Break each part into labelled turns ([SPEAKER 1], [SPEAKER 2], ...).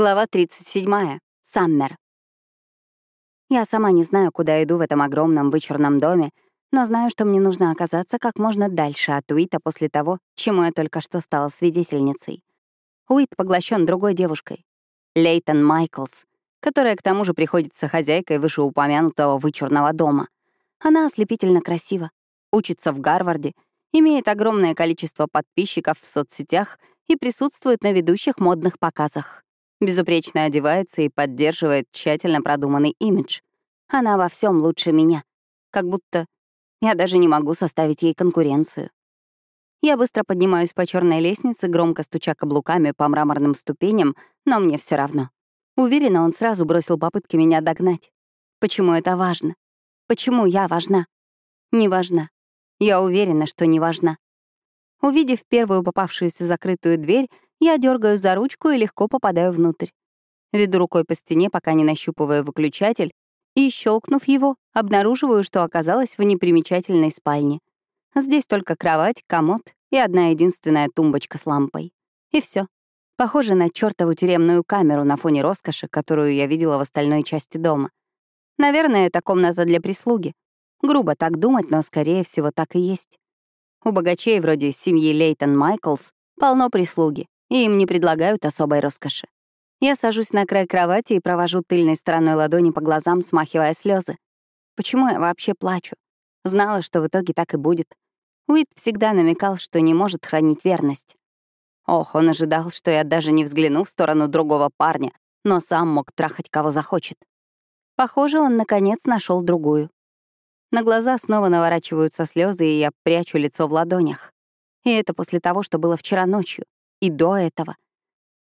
[SPEAKER 1] Глава 37. Саммер. Я сама не знаю, куда иду в этом огромном вычурном доме, но знаю, что мне нужно оказаться как можно дальше от Уита после того, чему я только что стала свидетельницей. Уит поглощен другой девушкой, Лейтон Майклс, которая к тому же приходится хозяйкой вышеупомянутого вычурного дома. Она ослепительно красива, учится в Гарварде, имеет огромное количество подписчиков в соцсетях и присутствует на ведущих модных показах. Безупречно одевается и поддерживает тщательно продуманный имидж. Она во всем лучше меня. Как будто я даже не могу составить ей конкуренцию. Я быстро поднимаюсь по черной лестнице, громко стуча каблуками по мраморным ступеням, но мне все равно. Уверена, он сразу бросил попытки меня догнать. Почему это важно? Почему я важна? Не важна. Я уверена, что не важна. Увидев первую попавшуюся закрытую дверь, я дергаю за ручку и легко попадаю внутрь. Веду рукой по стене, пока не нащупываю выключатель, и, щелкнув его, обнаруживаю, что оказалась в непримечательной спальне. Здесь только кровать, комод и одна единственная тумбочка с лампой. И все. Похоже на чертову тюремную камеру на фоне роскоши, которую я видела в остальной части дома. Наверное, это комната для прислуги. Грубо так думать, но, скорее всего, так и есть. У богачей вроде семьи Лейтон Майклс полно прислуги, и им не предлагают особой роскоши. Я сажусь на край кровати и провожу тыльной стороной ладони по глазам, смахивая слезы. Почему я вообще плачу? Знала, что в итоге так и будет. Уит всегда намекал, что не может хранить верность. Ох, он ожидал, что я даже не взгляну в сторону другого парня, но сам мог трахать кого захочет. Похоже, он, наконец, нашел другую. На глаза снова наворачиваются слезы, и я прячу лицо в ладонях. И это после того, что было вчера ночью и до этого.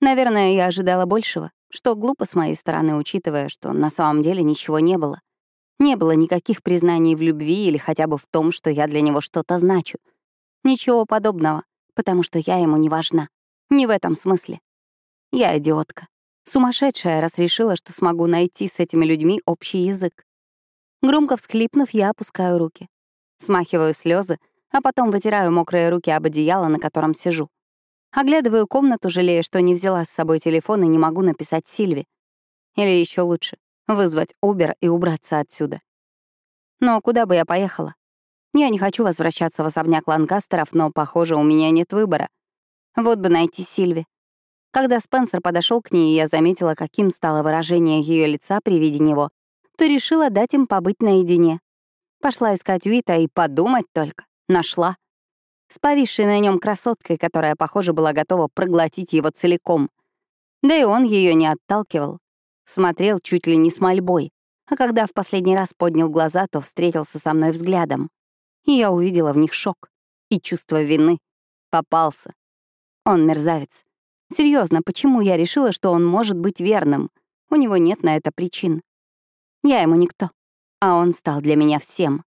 [SPEAKER 1] Наверное, я ожидала большего, что глупо с моей стороны, учитывая, что на самом деле ничего не было. Не было никаких признаний в любви или хотя бы в том, что я для него что-то значу. Ничего подобного, потому что я ему не важна. Не в этом смысле. Я идиотка. Сумасшедшая, раз решила, что смогу найти с этими людьми общий язык. Громко всхлипнув, я опускаю руки. Смахиваю слезы, а потом вытираю мокрые руки об одеяло, на котором сижу. Оглядываю комнату, жалея, что не взяла с собой телефон и не могу написать Сильви. Или еще лучше — вызвать Убер и убраться отсюда. Но куда бы я поехала? Я не хочу возвращаться в особняк Ланкастеров, но, похоже, у меня нет выбора. Вот бы найти Сильви. Когда Спенсер подошел к ней, и я заметила, каким стало выражение ее лица при виде него, то решила дать им побыть наедине. Пошла искать Уита и подумать только. Нашла с повисшей на нем красоткой, которая, похоже, была готова проглотить его целиком. Да и он ее не отталкивал. Смотрел чуть ли не с мольбой, а когда в последний раз поднял глаза, то встретился со мной взглядом. И я увидела в них шок и чувство вины. Попался. Он мерзавец. Серьезно, почему я решила, что он может быть верным? У него нет на это причин. Я ему никто, а он стал для меня всем.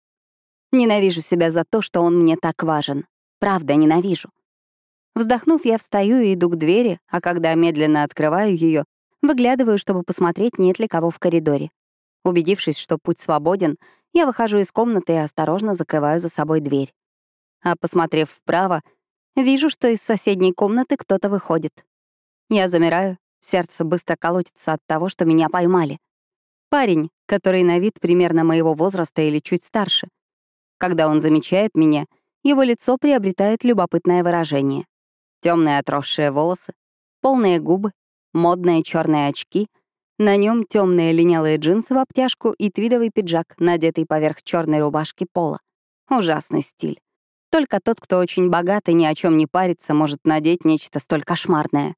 [SPEAKER 1] Ненавижу себя за то, что он мне так важен. Правда, ненавижу. Вздохнув, я встаю и иду к двери, а когда медленно открываю ее, выглядываю, чтобы посмотреть, нет ли кого в коридоре. Убедившись, что путь свободен, я выхожу из комнаты и осторожно закрываю за собой дверь. А посмотрев вправо, вижу, что из соседней комнаты кто-то выходит. Я замираю, сердце быстро колотится от того, что меня поймали. Парень, который на вид примерно моего возраста или чуть старше. Когда он замечает меня — его лицо приобретает любопытное выражение. Темные отросшие волосы, полные губы, модные черные очки, на нем темные линялые джинсы в обтяжку и твидовый пиджак, надетый поверх черной рубашки пола. Ужасный стиль. Только тот, кто очень богат и ни о чем не парится, может надеть нечто столь кошмарное.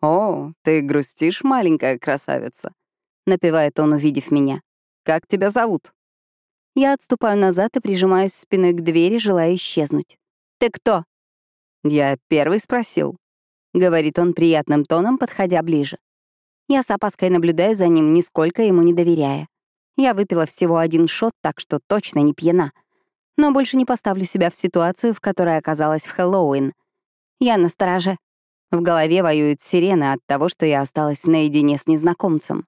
[SPEAKER 2] «О, ты грустишь, маленькая красавица», — напевает он, увидев меня. «Как тебя зовут?»
[SPEAKER 1] Я отступаю назад и прижимаюсь спиной к двери, желая исчезнуть. «Ты кто?»
[SPEAKER 2] «Я первый спросил», — говорит он приятным тоном, подходя ближе.
[SPEAKER 1] Я с опаской наблюдаю за ним, нисколько ему не доверяя. Я выпила всего один шот, так что точно не пьяна. Но больше не поставлю себя в ситуацию, в которой оказалась в Хэллоуин. Я на стороже. В голове воюют сирены от того, что я осталась наедине с незнакомцем.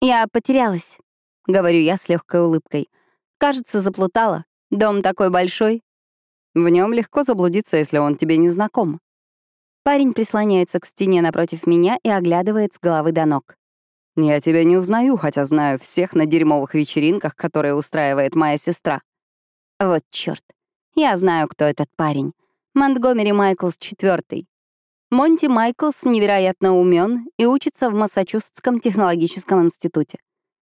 [SPEAKER 1] «Я потерялась», — говорю я с легкой улыбкой. Кажется, заплутала. Дом такой большой.
[SPEAKER 2] В нем легко заблудиться, если он тебе не знаком.
[SPEAKER 1] Парень прислоняется к стене напротив меня и оглядывает с головы до ног.
[SPEAKER 2] «Я тебя не узнаю, хотя знаю всех на дерьмовых вечеринках, которые устраивает моя сестра».
[SPEAKER 1] Вот чёрт. Я знаю, кто этот парень. Монтгомери Майклс IV. Монти Майклс невероятно умен и учится в Массачусетском технологическом институте.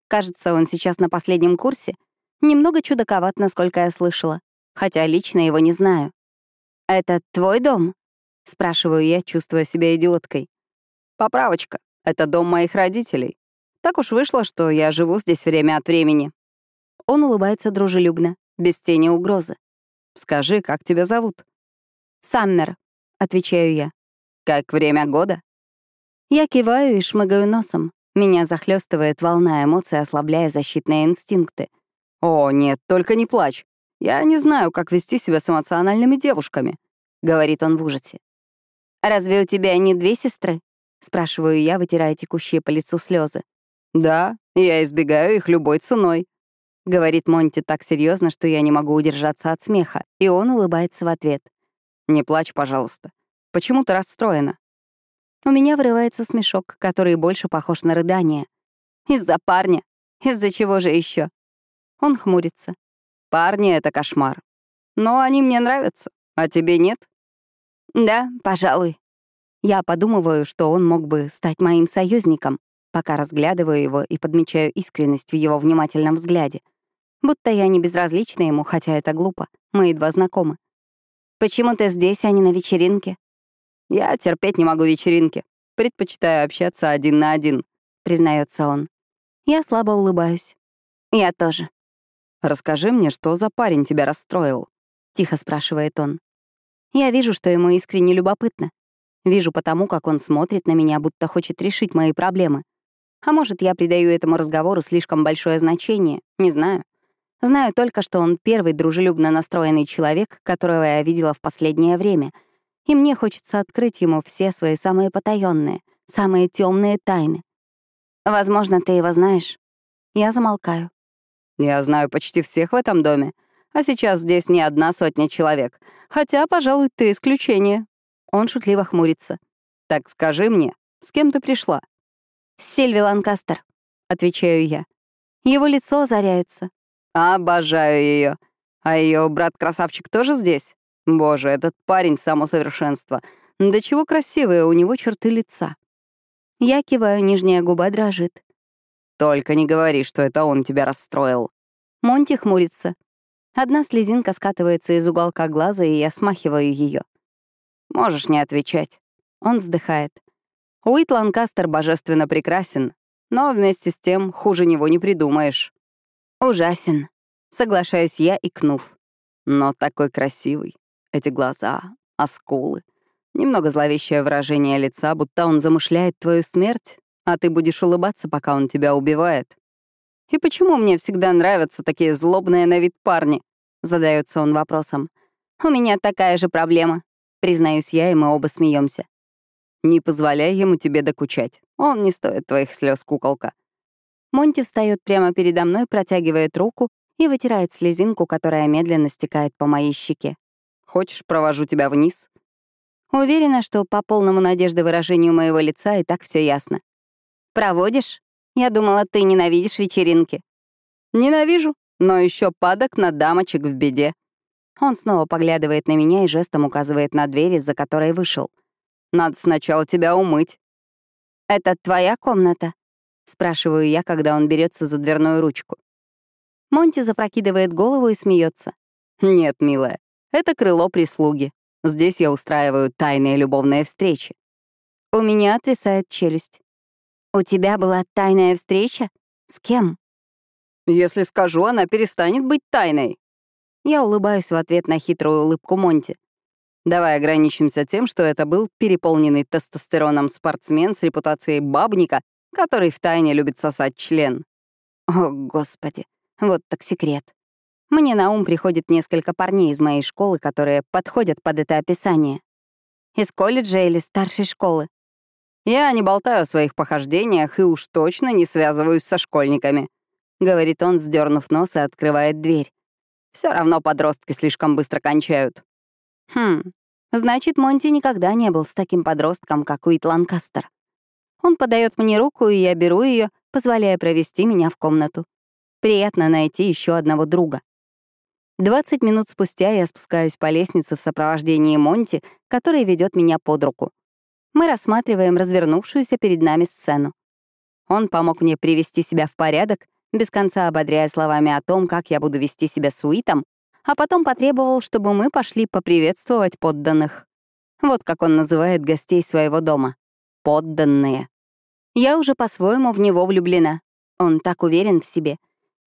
[SPEAKER 1] Кажется, он сейчас на последнем курсе. Немного чудаковат, насколько я слышала, хотя лично его не знаю. «Это твой дом?» — спрашиваю я, чувствуя себя идиоткой.
[SPEAKER 2] «Поправочка. Это дом моих родителей. Так уж вышло, что я живу здесь время от времени».
[SPEAKER 1] Он улыбается дружелюбно, без тени угрозы.
[SPEAKER 2] «Скажи, как тебя зовут?»
[SPEAKER 1] «Саммер», — отвечаю я.
[SPEAKER 2] «Как время года?»
[SPEAKER 1] Я киваю и шмыгаю носом. Меня захлестывает волна эмоций, ослабляя защитные инстинкты.
[SPEAKER 2] «О, нет, только не плачь. Я не знаю, как вести себя с эмоциональными девушками», — говорит он в ужасе.
[SPEAKER 1] «Разве у тебя не две сестры?» — спрашиваю я, вытирая текущие по лицу слезы.
[SPEAKER 2] «Да, я избегаю их любой ценой», —
[SPEAKER 1] говорит Монти так серьезно, что я не могу удержаться от смеха, и он улыбается в ответ.
[SPEAKER 2] «Не плачь, пожалуйста. Почему ты расстроена?»
[SPEAKER 1] У меня вырывается смешок, который больше похож на рыдание. Из-за парня. Из-за чего же еще? Он хмурится.
[SPEAKER 2] Парни — это кошмар. Но они мне нравятся, а тебе нет?
[SPEAKER 1] Да, пожалуй. Я подумываю, что он мог бы стать моим союзником, пока разглядываю его и подмечаю искренность в его внимательном взгляде. Будто я не безразлична ему, хотя это глупо. Мы едва знакомы. «Почему ты здесь, а не на вечеринке?»
[SPEAKER 2] «Я терпеть не могу вечеринки. Предпочитаю общаться один на один», — признается он.
[SPEAKER 1] Я слабо улыбаюсь. Я тоже.
[SPEAKER 2] «Расскажи мне, что за парень тебя расстроил?»
[SPEAKER 1] — тихо спрашивает он. Я вижу, что ему искренне любопытно. Вижу потому, как он смотрит на меня, будто хочет решить мои проблемы. А может, я придаю этому разговору слишком большое значение, не знаю. Знаю только, что он первый дружелюбно настроенный человек, которого я видела в последнее время — и мне хочется открыть ему все свои самые потаенные, самые темные тайны. Возможно, ты его знаешь. Я замолкаю.
[SPEAKER 2] Я знаю почти всех в этом доме, а сейчас здесь не одна сотня человек, хотя, пожалуй, ты исключение.
[SPEAKER 1] Он шутливо хмурится.
[SPEAKER 2] Так скажи мне, с кем ты пришла?
[SPEAKER 1] Сильви Ланкастер, отвечаю я. Его лицо озаряется.
[SPEAKER 2] Обожаю ее. А ее брат-красавчик тоже здесь? Боже, этот парень — само совершенство. Да чего красивые у него черты лица.
[SPEAKER 1] Я киваю, нижняя губа дрожит.
[SPEAKER 2] Только не говори, что это он тебя расстроил.
[SPEAKER 1] Монти хмурится. Одна слезинка скатывается из уголка глаза, и я смахиваю ее.
[SPEAKER 2] Можешь не отвечать.
[SPEAKER 1] Он вздыхает.
[SPEAKER 2] Уит Ланкастер божественно прекрасен, но вместе с тем хуже него не придумаешь.
[SPEAKER 1] Ужасен. Соглашаюсь я, икнув.
[SPEAKER 2] Но такой красивый. Эти глаза, осколы. Немного зловещее выражение лица, будто он замышляет твою смерть, а ты будешь улыбаться, пока он тебя убивает. И почему мне всегда нравятся такие злобные на вид парни? Задается он вопросом.
[SPEAKER 1] У меня такая же проблема. Признаюсь я, и мы оба смеемся.
[SPEAKER 2] Не позволяй ему тебе докучать. Он не стоит твоих слез, куколка.
[SPEAKER 1] Монти встает прямо передо мной, протягивает руку и вытирает слезинку, которая медленно стекает по моей щеке.
[SPEAKER 2] Хочешь, провожу тебя вниз?»
[SPEAKER 1] Уверена, что по полному надежды выражению моего лица и так все ясно. «Проводишь? Я думала, ты ненавидишь вечеринки».
[SPEAKER 2] «Ненавижу, но еще падок на дамочек в беде».
[SPEAKER 1] Он снова поглядывает на меня и жестом указывает на дверь, из-за которой вышел.
[SPEAKER 2] «Надо сначала тебя умыть».
[SPEAKER 1] «Это твоя комната?» — спрашиваю я, когда он берется за дверную ручку. Монти запрокидывает голову и смеется.
[SPEAKER 2] «Нет, милая, это крыло прислуги. Здесь я устраиваю тайные любовные встречи.
[SPEAKER 1] У меня отвисает челюсть. У тебя была тайная встреча? С кем?
[SPEAKER 2] Если скажу, она перестанет быть тайной.
[SPEAKER 1] Я улыбаюсь в ответ на хитрую улыбку Монти.
[SPEAKER 2] Давай ограничимся тем, что это был переполненный тестостероном спортсмен с репутацией бабника, который втайне любит сосать член.
[SPEAKER 1] О, господи, вот так секрет. Мне на ум приходит несколько парней из моей школы, которые подходят под это описание. Из колледжа или старшей школы.
[SPEAKER 2] «Я не болтаю о своих похождениях и уж точно не связываюсь со школьниками», — говорит он, вздернув нос и открывает дверь. Все равно подростки слишком быстро кончают».
[SPEAKER 1] «Хм, Значит, Монти никогда не был с таким подростком, как Уит Ланкастер. Он подает мне руку, и я беру ее, позволяя провести меня в комнату. Приятно найти еще одного друга. 20 минут спустя я спускаюсь по лестнице в сопровождении Монти, который ведет меня под руку. Мы рассматриваем развернувшуюся перед нами сцену. Он помог мне привести себя в порядок, без конца ободряя словами о том, как я буду вести себя с Уитом, а потом потребовал, чтобы мы пошли поприветствовать подданных. Вот как он называет гостей своего дома. Подданные. Я уже по-своему в него влюблена. Он так уверен в себе.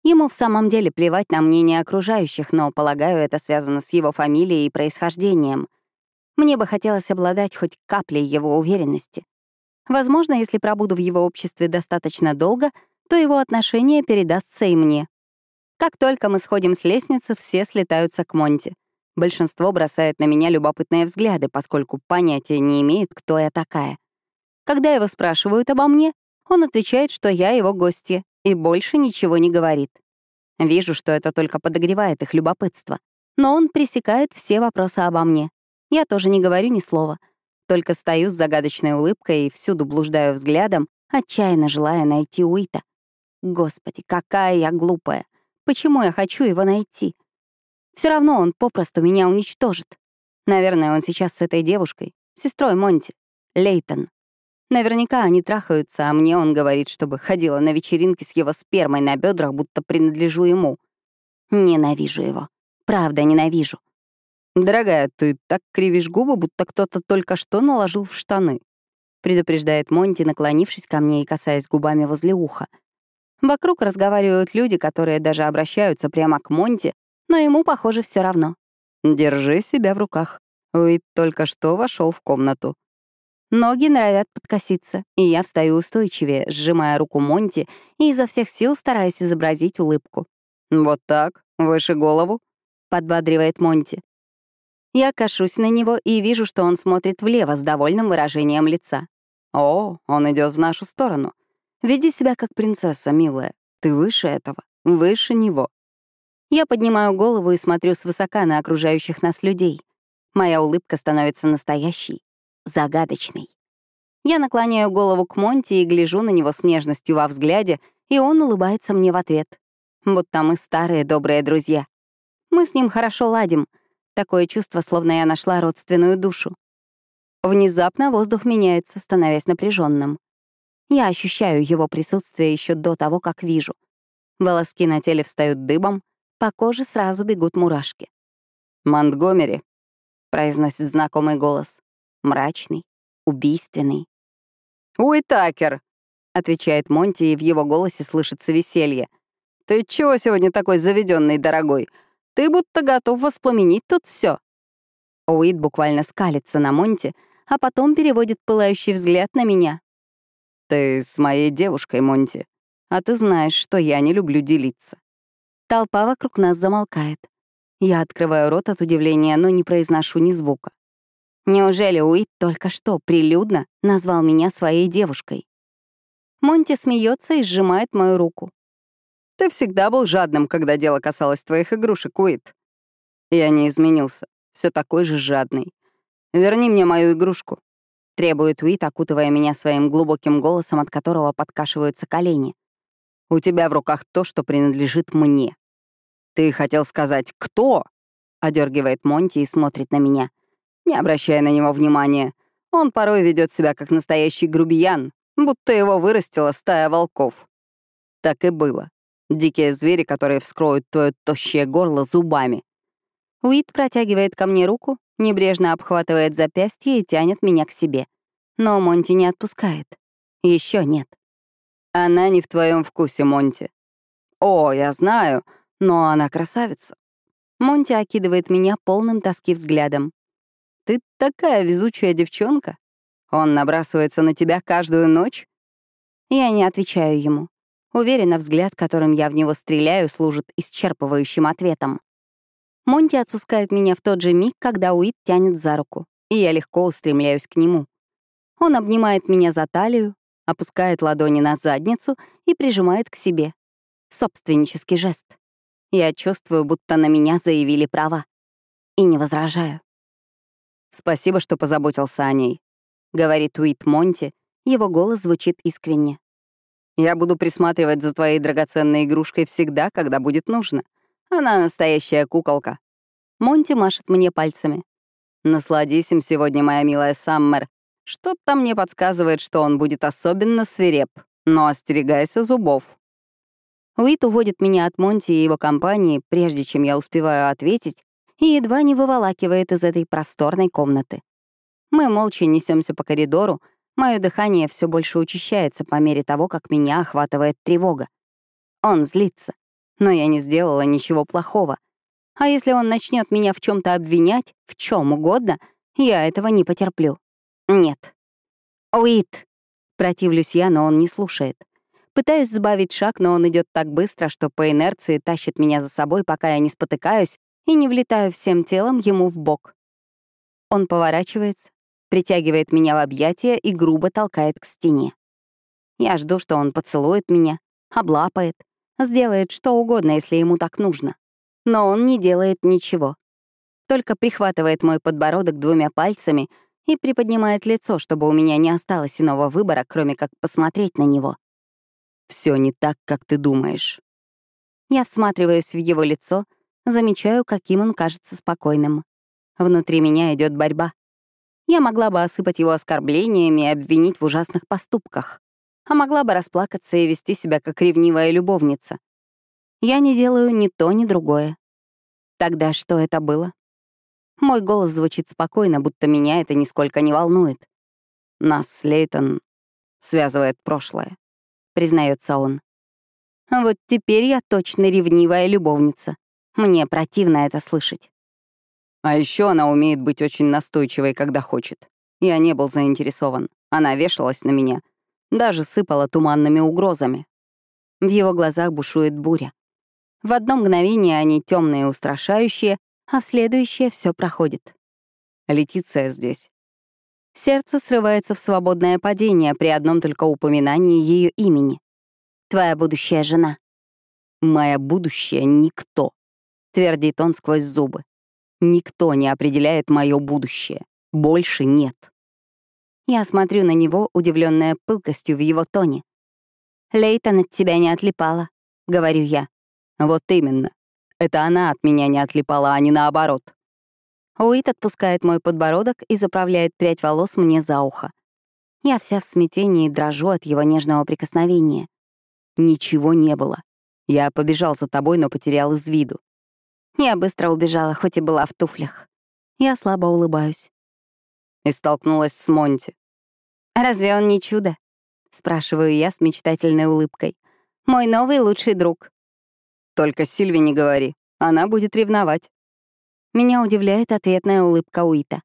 [SPEAKER 1] Ему в самом деле плевать на мнение окружающих, но, полагаю, это связано с его фамилией и происхождением. Мне бы хотелось обладать хоть каплей его уверенности. Возможно, если пробуду в его обществе достаточно долго, то его отношение передастся и мне. Как только мы сходим с лестницы, все слетаются к Монти. Большинство бросает на меня любопытные взгляды, поскольку понятия не имеет, кто я такая. Когда его спрашивают обо мне, он отвечает, что я его гостья, и больше ничего не говорит. Вижу, что это только подогревает их любопытство. Но он пресекает все вопросы обо мне. Я тоже не говорю ни слова. Только стою с загадочной улыбкой и всюду блуждаю взглядом, отчаянно желая найти Уита. Господи, какая я глупая. Почему я хочу его найти? Все равно он попросту меня уничтожит. Наверное, он сейчас с этой девушкой, сестрой Монти, Лейтон. Наверняка они трахаются, а мне он говорит, чтобы ходила на вечеринки с его спермой на бедрах, будто принадлежу ему. Ненавижу его. Правда, ненавижу.
[SPEAKER 2] «Дорогая, ты так кривишь губы, будто кто-то только что наложил в штаны», предупреждает Монти, наклонившись ко мне и касаясь губами возле уха. Вокруг разговаривают люди, которые даже обращаются прямо к Монти, но ему, похоже, все равно. «Держи себя в руках. Уит только что вошел в комнату». Ноги норовят подкоситься, и я встаю устойчивее, сжимая руку Монти и изо всех сил стараюсь изобразить улыбку. «Вот так, выше голову», — подбадривает Монти. Я кашусь на него и вижу, что он смотрит влево с довольным выражением лица. «О, он идет в нашу сторону. Веди себя как принцесса, милая. Ты выше этого, выше него». Я поднимаю голову и смотрю свысока на окружающих нас людей. Моя улыбка становится настоящей, загадочной. Я наклоняю голову к Монти и гляжу на него с нежностью во взгляде, и он улыбается мне в ответ. Будто мы старые добрые друзья. Мы с ним хорошо ладим — Такое чувство, словно я нашла родственную душу. Внезапно воздух меняется, становясь напряженным. Я ощущаю его присутствие еще до того, как вижу. Волоски на теле встают дыбом, по коже сразу бегут мурашки. «Монтгомери», — произносит знакомый голос. Мрачный, убийственный. «Уитакер», — отвечает Монти, и в его голосе слышится веселье. «Ты чего сегодня такой заведенный, дорогой? Ты будто готов воспламенить тут все. Уит буквально скалится на Монте, а потом переводит пылающий взгляд на меня. «Ты с моей девушкой, Монти, а ты знаешь, что я не люблю делиться». Толпа вокруг нас замолкает. Я открываю рот от удивления, но не произношу ни звука. Неужели Уит только что прилюдно назвал меня своей девушкой? Монти смеется и сжимает мою руку. Ты всегда был жадным, когда дело касалось твоих игрушек, Уит. Я не изменился. Все такой же жадный. Верни мне мою игрушку. Требует Уит, окутывая меня своим глубоким голосом, от которого подкашиваются колени. У тебя в руках то, что принадлежит мне. Ты хотел сказать «кто?» Одергивает Монти и смотрит на меня. Не обращая на него внимания. Он порой ведет себя как настоящий грубиян, будто его вырастила стая волков. Так и было. Дикие звери, которые вскроют твое тощее горло зубами. Уит протягивает ко мне руку, небрежно обхватывает запястье и тянет меня к себе. Но Монти не отпускает. Еще нет. Она не в твоем вкусе, Монти. О, я знаю, но она красавица. Монти окидывает меня полным тоски взглядом. Ты такая везучая девчонка. Он набрасывается на тебя каждую ночь. Я не отвечаю ему. Уверена, взгляд, которым я в него стреляю, служит исчерпывающим ответом. Монти отпускает меня в тот же миг, когда Уит тянет за руку, и я легко устремляюсь к нему. Он обнимает меня за талию, опускает ладони на задницу и прижимает к себе. Собственнический жест. Я чувствую, будто на меня заявили права. И не возражаю. Спасибо, что позаботился о ней», — говорит Уит Монти. Его голос звучит искренне. «Я буду присматривать за твоей драгоценной игрушкой всегда, когда будет нужно. Она настоящая куколка». Монти машет мне пальцами. «Насладись им сегодня, моя милая Саммер. Что-то мне подсказывает, что он будет особенно свиреп, но остерегайся зубов». Уит уводит меня от Монти и его компании, прежде чем я успеваю ответить, и едва не выволакивает из этой просторной комнаты. Мы молча несемся по коридору, мое дыхание все больше учащается по мере того, как меня охватывает тревога. Он злится, но я не сделала ничего плохого. А если он начнет меня в чем то обвинять, в чем угодно, я этого не потерплю. Нет. Уит. Противлюсь я, но он не слушает. Пытаюсь сбавить шаг, но он идет так быстро, что по инерции тащит меня за собой, пока я не спотыкаюсь и не влетаю всем телом ему в бок. Он поворачивается, притягивает меня в объятия и грубо толкает к стене. Я жду, что он поцелует меня, облапает, сделает что угодно, если ему так нужно. Но он не делает ничего. Только прихватывает мой подбородок двумя пальцами и приподнимает лицо, чтобы у меня не осталось иного выбора, кроме как посмотреть на него. Все не так, как ты думаешь. Я всматриваюсь в его лицо, замечаю, каким он кажется спокойным. Внутри меня идет борьба. Я могла бы осыпать его оскорблениями и обвинить в ужасных поступках, а могла бы расплакаться и вести себя как ревнивая любовница. Я не делаю ни то, ни другое. Тогда что это было? Мой голос звучит спокойно, будто меня это нисколько не волнует. Нас с Лейтон связывает прошлое признается он. Вот теперь я точно ревнивая любовница. Мне противно это слышать. А еще она умеет быть очень настойчивой, когда хочет. Я не был заинтересован. Она вешалась на меня. Даже сыпала туманными угрозами. В его глазах бушует буря. В одно мгновение они темные и устрашающие, а в следующее все проходит. Летиция здесь. Сердце срывается в свободное падение при одном только упоминании ее имени. Твоя будущая жена. Моя будущая никто, твердит он сквозь зубы. Никто не определяет мое будущее. Больше нет. Я смотрю на него, удивленная пылкостью в его тоне. «Лейтон от тебя не отлипала», — говорю я. «Вот именно. Это она от меня не отлипала, а не наоборот. Уит отпускает мой подбородок и заправляет прядь волос мне за ухо. Я вся в смятении дрожу от его нежного прикосновения. Ничего не было. Я побежал за тобой, но потерял из виду. Я быстро убежала, хоть и была в туфлях. Я слабо улыбаюсь. И столкнулась с Монти. «Разве он не чудо?» — спрашиваю я с мечтательной улыбкой. «Мой новый лучший друг». «Только Сильве не говори. Она будет ревновать». Меня удивляет ответная улыбка Уита.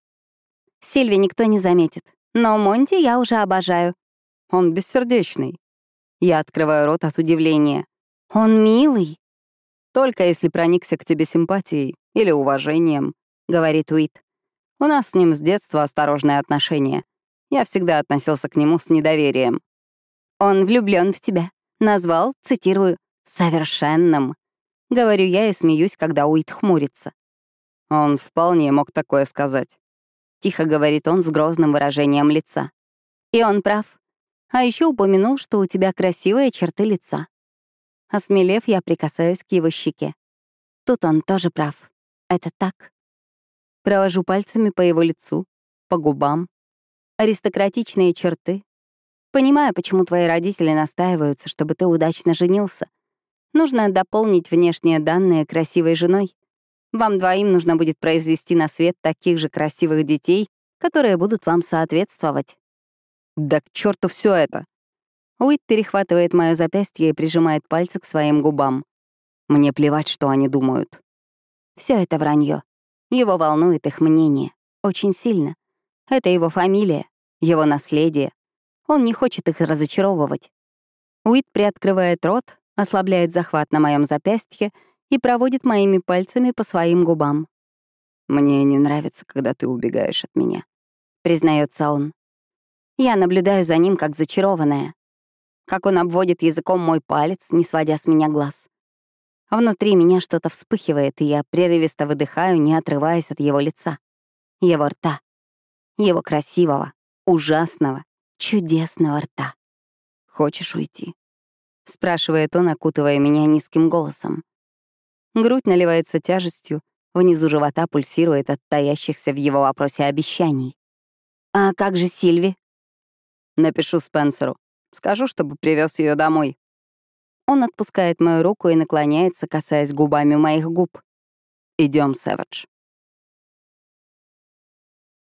[SPEAKER 2] Сильви никто не заметит, но Монти я уже обожаю. Он бессердечный. Я открываю рот от удивления. Он милый. Только если проникся к тебе симпатией или уважением, говорит Уит. У нас с ним с детства осторожные отношения. Я всегда относился к нему с недоверием. Он влюблен в тебя. Назвал, цитирую, «совершенным». Говорю я и смеюсь, когда Уит хмурится. Он вполне мог такое сказать. Тихо говорит он с грозным выражением лица. И он прав. А еще упомянул, что у тебя красивые черты лица. Осмелев, я прикасаюсь к его щеке. Тут он тоже прав. Это так. Провожу пальцами по его лицу, по губам. Аристократичные черты. Понимаю, почему твои родители настаиваются, чтобы ты удачно женился. Нужно дополнить внешние данные красивой женой. Вам двоим нужно будет произвести на свет таких же красивых детей, которые будут вам соответствовать. Да к черту все это! Уит перехватывает мое запястье и прижимает пальцы к своим губам. Мне плевать, что они думают. Все это вранье. Его волнует их мнение. Очень сильно. Это его фамилия, его наследие. Он не хочет их разочаровывать. Уит приоткрывает рот, ослабляет захват на моем запястье и проводит моими пальцами по своим губам. «Мне не нравится, когда ты убегаешь от меня», — признается он. Я наблюдаю за ним, как зачарованная. Как он обводит языком мой палец, не сводя с меня глаз. Внутри меня что-то вспыхивает, и я прерывисто выдыхаю, не отрываясь от его лица, его рта,
[SPEAKER 1] его красивого, ужасного, чудесного рта.
[SPEAKER 2] «Хочешь уйти?»
[SPEAKER 1] — спрашивает он, окутывая меня низким голосом. Грудь наливается тяжестью, внизу живота пульсирует от таящихся в его вопросе обещаний. «А как же Сильви?»
[SPEAKER 2] Напишу Спенсеру. Скажу, чтобы привез ее домой.
[SPEAKER 1] Он отпускает мою руку и наклоняется, касаясь губами моих губ.
[SPEAKER 2] Идем, Сэвидж.